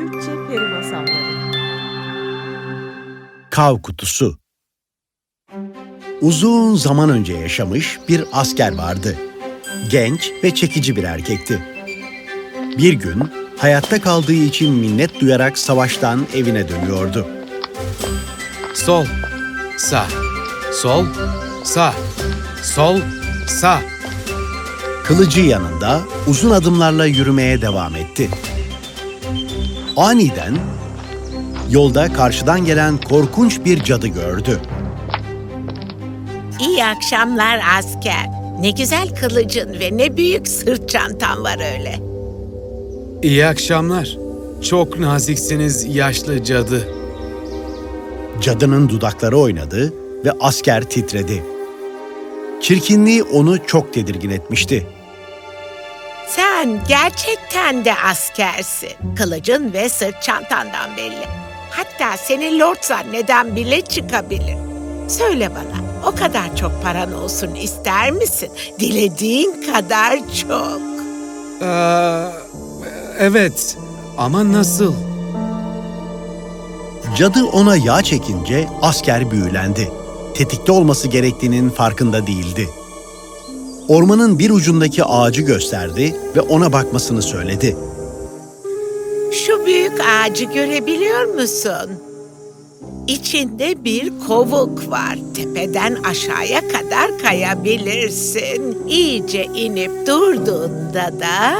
Türkçe Peri Masalları Kav Kutusu Uzun zaman önce yaşamış bir asker vardı. Genç ve çekici bir erkekti. Bir gün hayatta kaldığı için minnet duyarak savaştan evine dönüyordu. Sol, sağ, sol, sağ, sol, sağ. Kılıcı yanında uzun adımlarla yürümeye devam etti. Aniden yolda karşıdan gelen korkunç bir cadı gördü. İyi akşamlar asker. Ne güzel kılıcın ve ne büyük sırt çantan var öyle. İyi akşamlar. Çok naziksiniz yaşlı cadı. Cadının dudakları oynadı ve asker titredi. Çirkinliği onu çok tedirgin etmişti. Sen gerçekten de askersin. Kılıcın ve sırt çantandan belli. Hatta seni lord zanneden bile çıkabilir. Söyle bana, o kadar çok paran olsun ister misin? Dilediğin kadar çok. Ee, evet ama nasıl? Cadı ona yağ çekince asker büyülendi. Tetikte olması gerektiğinin farkında değildi. Ormanın bir ucundaki ağacı gösterdi ve ona bakmasını söyledi. Şu büyük ağacı görebiliyor musun? İçinde bir kovuk var. Tepeden aşağıya kadar kayabilirsin. İyice inip durduğunda da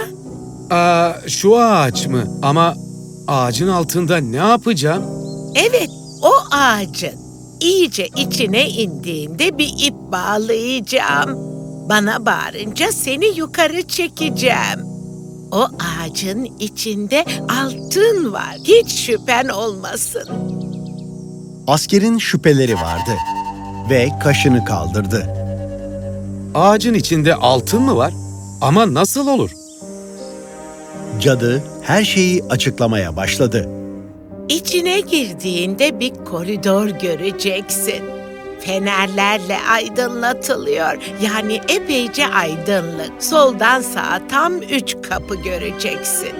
Aa, şu ağaç mı? Ama ağacın altında ne yapacağım? evet o ağacın iyice içine indiğinde bir ip bağlayacağım. Bana bağırınca seni yukarı çekeceğim. O ağacın içinde altın var. Hiç şüphen olmasın. Askerin şüpheleri vardı ve kaşını kaldırdı. Ağacın içinde altın mı var? Ama nasıl olur? Cadı her şeyi açıklamaya başladı. İçine girdiğinde bir koridor göreceksin. Fenerlerle aydınlatılıyor. Yani epeyce aydınlık. Soldan sağa tam üç kapı göreceksin.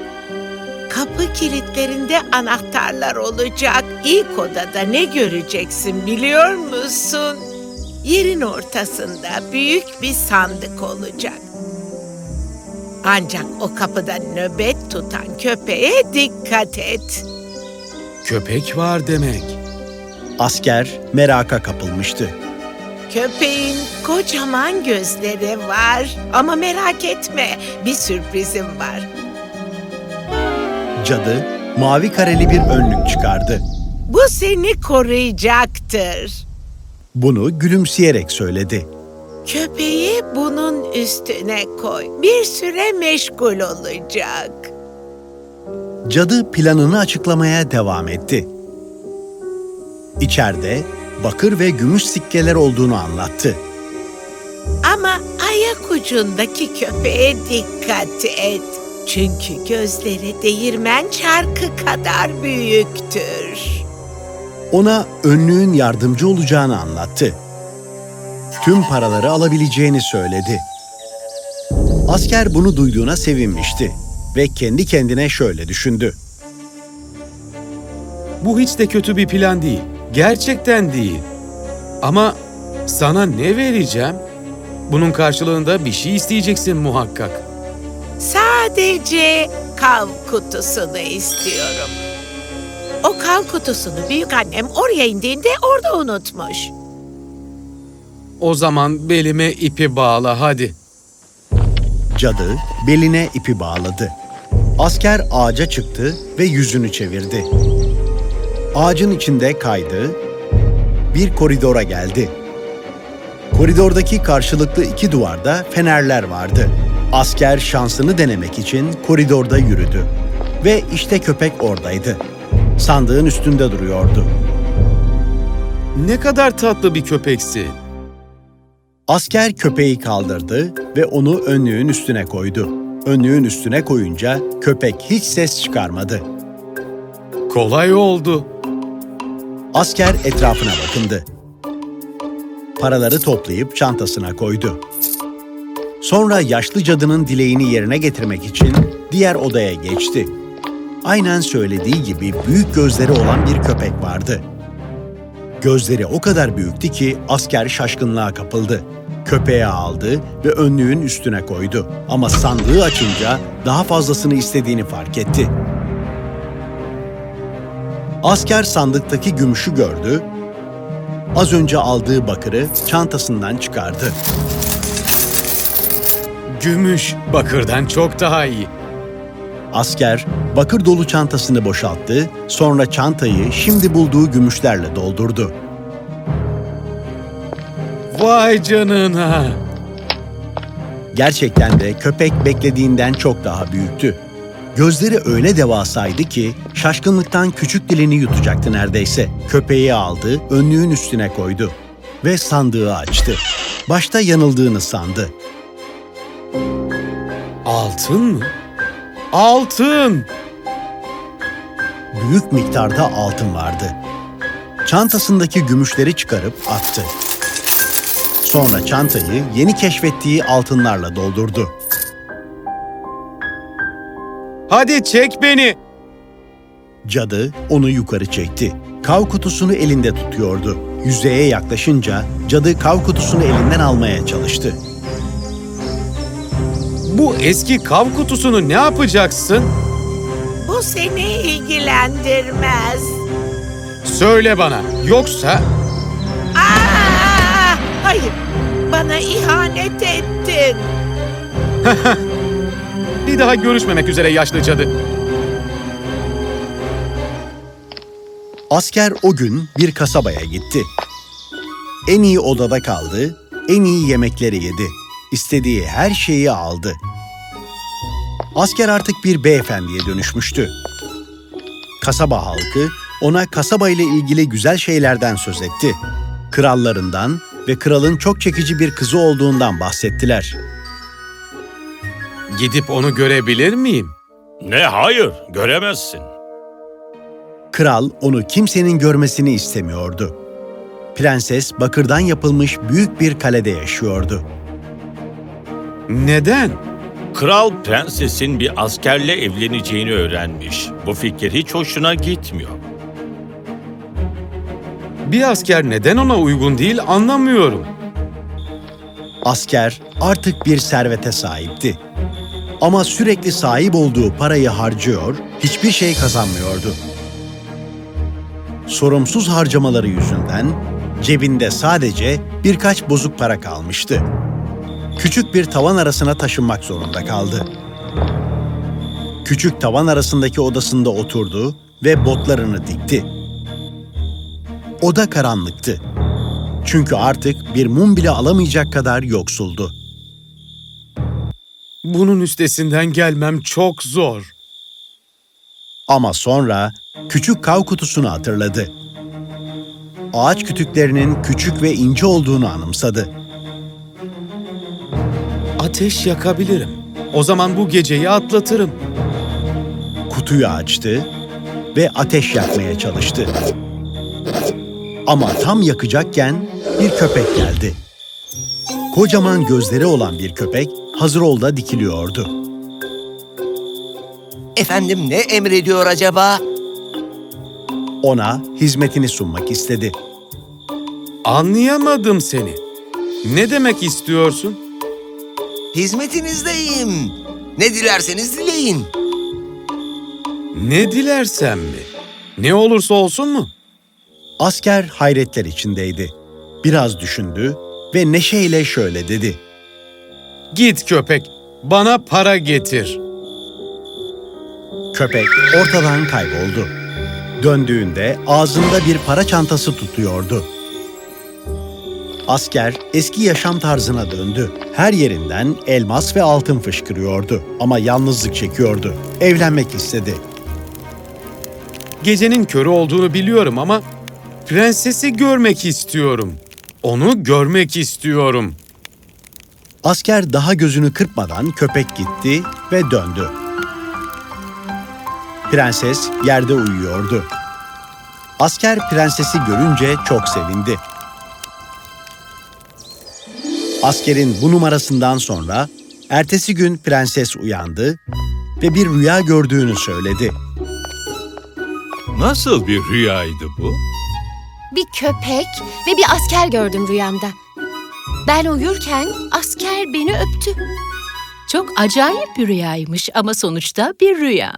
Kapı kilitlerinde anahtarlar olacak. İlk odada ne göreceksin biliyor musun? Yerin ortasında büyük bir sandık olacak. Ancak o kapıda nöbet tutan köpeğe dikkat et. Köpek var demek. Asker meraka kapılmıştı. Köpeğin kocaman gözleri var. Ama merak etme, bir sürprizim var. Cadı mavi kareli bir önlük çıkardı. Bu seni koruyacaktır. Bunu gülümseyerek söyledi. Köpeği bunun üstüne koy. Bir süre meşgul olacak. Cadı planını açıklamaya devam etti. İçeride bakır ve gümüş sikkeler olduğunu anlattı. Ama ayak ucundaki köpeğe dikkat et. Çünkü gözleri değirmen çarkı kadar büyüktür. Ona önlüğün yardımcı olacağını anlattı. Tüm paraları alabileceğini söyledi. Asker bunu duyduğuna sevinmişti ve kendi kendine şöyle düşündü. Bu hiç de kötü bir plan değil. Gerçekten değil. Ama sana ne vereceğim? Bunun karşılığında bir şey isteyeceksin muhakkak. Sadece kav kutusunu istiyorum. O kav kutusunu büyük annem oraya indiğinde orada unutmuş. O zaman belime ipi bağla hadi. Cadı beline ipi bağladı. Asker ağaca çıktı ve yüzünü çevirdi. Ağacın içinde kaydı, bir koridora geldi. Koridordaki karşılıklı iki duvarda fenerler vardı. Asker şansını denemek için koridorda yürüdü. Ve işte köpek oradaydı. Sandığın üstünde duruyordu. Ne kadar tatlı bir köpeksin. Asker köpeği kaldırdı ve onu önlüğün üstüne koydu. Önlüğün üstüne koyunca köpek hiç ses çıkarmadı. Kolay oldu. Asker etrafına bakındı. Paraları toplayıp çantasına koydu. Sonra yaşlı cadının dileğini yerine getirmek için diğer odaya geçti. aynen söylediği gibi büyük gözleri olan bir köpek vardı. Gözleri o kadar büyüktü ki asker şaşkınlığa kapıldı. Köpeği aldı ve önlüğün üstüne koydu. Ama sandığı açınca daha fazlasını istediğini fark etti. Asker sandıktaki gümüşü gördü. Az önce aldığı bakırı çantasından çıkardı. Gümüş bakırdan çok daha iyi. Asker bakır dolu çantasını boşalttı, sonra çantayı şimdi bulduğu gümüşlerle doldurdu. Vay canına. Gerçekten de köpek beklediğinden çok daha büyüktü. Gözleri öyle devasaydı ki şaşkınlıktan küçük dilini yutacaktı neredeyse. Köpeği aldı, önlüğün üstüne koydu ve sandığı açtı. Başta yanıldığını sandı. Altın mı? Altın! Büyük miktarda altın vardı. Çantasındaki gümüşleri çıkarıp attı. Sonra çantayı yeni keşfettiği altınlarla doldurdu. Hadi çek beni. Cadı onu yukarı çekti. Kav kutusunu elinde tutuyordu. Yüzeye yaklaşınca cadı kav kutusunu elinden almaya çalıştı. Bu eski kav kutusunu ne yapacaksın? Bu seni ilgilendirmez. Söyle bana. Yoksa Aa, hayır, bana ihanet ettin. bir daha görüşmemek üzere yaşlı cadı. Asker o gün bir kasabaya gitti. En iyi odada kaldı, en iyi yemekleri yedi. İstediği her şeyi aldı. Asker artık bir beyefendiye dönüşmüştü. Kasaba halkı ona kasaba ile ilgili güzel şeylerden söz etti. Krallarından ve kralın çok çekici bir kızı olduğundan bahsettiler. Gidip onu görebilir miyim? Ne hayır, göremezsin. Kral onu kimsenin görmesini istemiyordu. Prenses bakırdan yapılmış büyük bir kalede yaşıyordu. Neden? Kral prensesin bir askerle evleneceğini öğrenmiş. Bu fikir hiç hoşuna gitmiyor. Bir asker neden ona uygun değil anlamıyorum. Asker artık bir servete sahipti. Ama sürekli sahip olduğu parayı harcıyor, hiçbir şey kazanmıyordu. Sorumsuz harcamaları yüzünden cebinde sadece birkaç bozuk para kalmıştı. Küçük bir tavan arasına taşınmak zorunda kaldı. Küçük tavan arasındaki odasında oturdu ve botlarını dikti. Oda karanlıktı. Çünkü artık bir mum bile alamayacak kadar yoksuldu. Bunun üstesinden gelmem çok zor. Ama sonra küçük kav kutusunu hatırladı. Ağaç kütüklerinin küçük ve ince olduğunu anımsadı. Ateş yakabilirim. O zaman bu geceyi atlatırım. Kutuyu açtı ve ateş yakmaya çalıştı. Ama tam yakacakken bir köpek geldi. Kocaman gözleri olan bir köpek hazır olda dikiliyordu. Efendim ne emrediyor acaba? Ona hizmetini sunmak istedi. Anlayamadım seni. Ne demek istiyorsun? Hizmetinizdeyim. Ne dilerseniz dileyin. Ne dilersem mi? Ne olursa olsun mu? Asker hayretler içindeydi. Biraz düşündü ve neşeyle şöyle dedi. Git köpek, bana para getir. Köpek ortadan kayboldu. Döndüğünde ağzında bir para çantası tutuyordu. Asker eski yaşam tarzına döndü. Her yerinden elmas ve altın fışkırıyordu ama yalnızlık çekiyordu. Evlenmek istedi. Gecenin körü olduğunu biliyorum ama prensesi görmek istiyorum. Onu görmek istiyorum. Asker daha gözünü kırpmadan köpek gitti ve döndü. Prenses yerde uyuyordu. Asker prensesi görünce çok sevindi. Askerin bu numarasından sonra ertesi gün prenses uyandı ve bir rüya gördüğünü söyledi. Nasıl bir rüyaydı bu? Bir köpek ve bir asker gördüm rüyamda. Ben uyurken asker beni öptü. Çok acayip bir rüyaymış ama sonuçta bir rüya.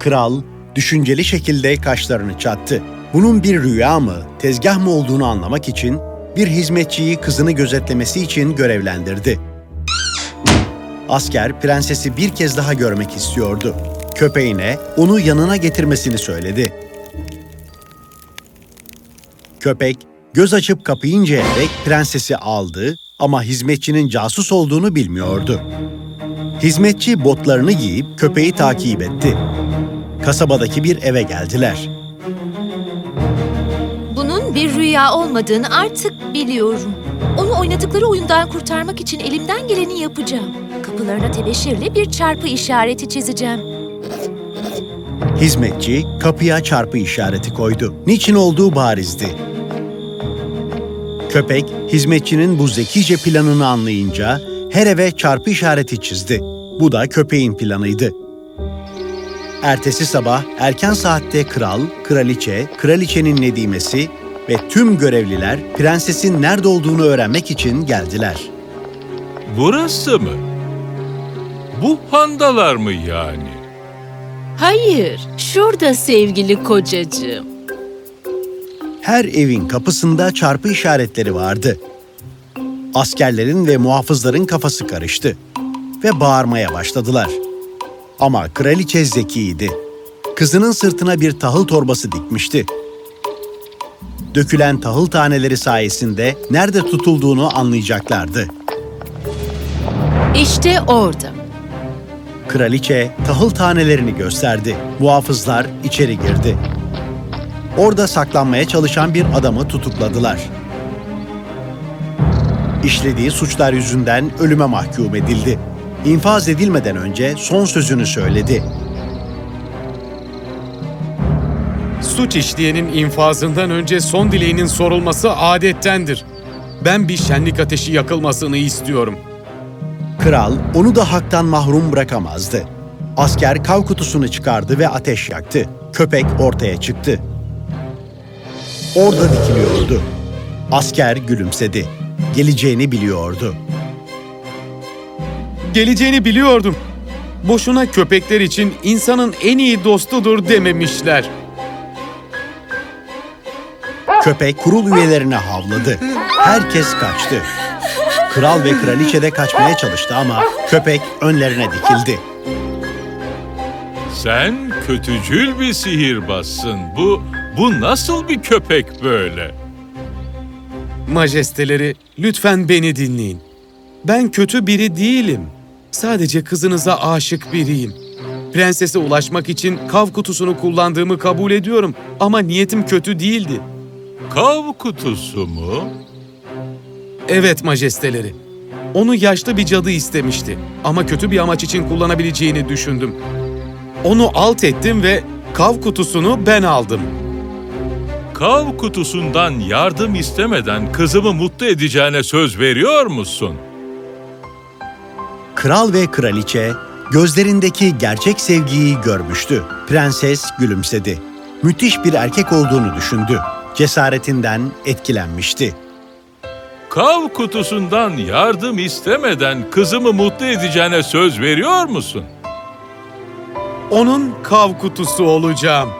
Kral düşünceli şekilde kaşlarını çattı. Bunun bir rüya mı, tezgah mı olduğunu anlamak için bir hizmetçiyi kızını gözetlemesi için görevlendirdi. Asker prensesi bir kez daha görmek istiyordu. Köpeğine onu yanına getirmesini söyledi. Köpek göz açıp kapayıncaya dek prensesi aldı ama hizmetçinin casus olduğunu bilmiyordu. Hizmetçi botlarını giyip köpeği takip etti. Kasabadaki bir eve geldiler. Bunun bir rüya olmadığını artık biliyorum. Onu oynadıkları oyundan kurtarmak için elimden geleni yapacağım. Kapılarına tebeşirle bir çarpı işareti çizeceğim. Hizmetçi kapıya çarpı işareti koydu. Niçin olduğu barizdi. Köpek, hizmetçinin bu zekice planını anlayınca her eve çarpı işareti çizdi. Bu da köpeğin planıydı. Ertesi sabah erken saatte kral, kraliçe, kraliçenin nedimesi ve tüm görevliler prensesin nerede olduğunu öğrenmek için geldiler. Burası mı? Bu pandalar mı yani? Hayır, şurada sevgili kocacığım. Her evin kapısında çarpı işaretleri vardı. Askerlerin ve muhafızların kafası karıştı ve bağırmaya başladılar. Ama kraliçe zekiydi. Kızının sırtına bir tahıl torbası dikmişti. Dökülen tahıl taneleri sayesinde nerede tutulduğunu anlayacaklardı. İşte orada. Kraliçe tahıl tanelerini gösterdi. Muhafızlar içeri girdi. Orada saklanmaya çalışan bir adamı tutukladılar. İşlediği suçlar yüzünden ölüme mahkum edildi. İnfaz edilmeden önce son sözünü söyledi. Suç işleyenin infazından önce son dileğinin sorulması adettendir. Ben bir şenlik ateşi yakılmasını istiyorum. Kral onu da haktan mahrum bırakamazdı. Asker kav kutusunu çıkardı ve ateş yaktı. Köpek ortaya çıktı. Orada dikiliyordu. Asker gülümsedi. Geleceğini biliyordu. Geleceğini biliyordum. Boşuna köpekler için insanın en iyi dostudur dememişler. Köpek kurul üyelerine havladı. Herkes kaçtı. Kral ve kraliçe de kaçmaya çalıştı ama köpek önlerine dikildi. Sen kötücül bir sihirbazsın. Bu, bu nasıl bir köpek böyle? Majesteleri, lütfen beni dinleyin. Ben kötü biri değilim. Sadece kızınıza aşık biriyim. Prensese ulaşmak için kav kutusunu kullandığımı kabul ediyorum ama niyetim kötü değildi. Kav kutusu mu? Evet majesteleri. Onu yaşlı bir cadı istemişti ama kötü bir amaç için kullanabileceğini düşündüm. Onu alt ettim ve kav kutusunu ben aldım. Kav kutusundan yardım istemeden kızımı mutlu edeceğine söz veriyor musun? Kral ve kraliçe gözlerindeki gerçek sevgiyi görmüştü. Prenses gülümsedi. Müthiş bir erkek olduğunu düşündü. Cesaretinden etkilenmişti. Kav kutusundan yardım istemeden kızımı mutlu edeceğine söz veriyor musun? Onun kav kutusu olacağım.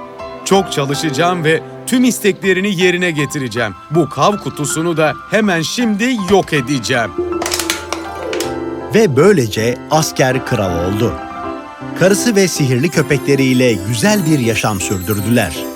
Çok çalışacağım ve tüm isteklerini yerine getireceğim. Bu kav kutusunu da hemen şimdi yok edeceğim. Ve böylece asker kral oldu. Karısı ve sihirli köpekleriyle güzel bir yaşam sürdürdüler.